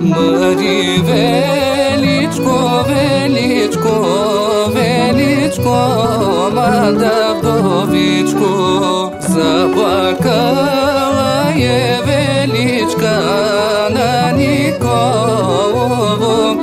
Mări veličko, veličko, veličko, mada vdovičko, zaplakala je velička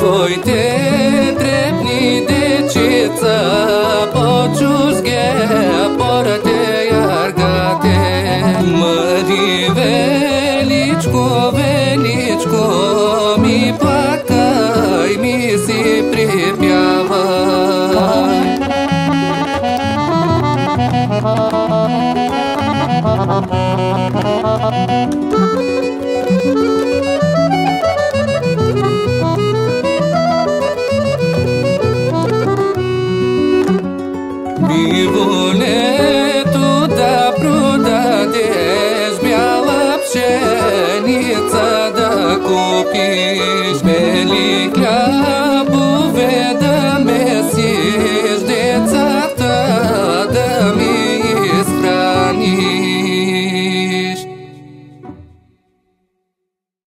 И твоите дребни дечица по чузге порате яргате. Мари величко, величко, ми плакай, ми си припявай. Биволето да продадеш, бяла пшеница да купиш, бели хляб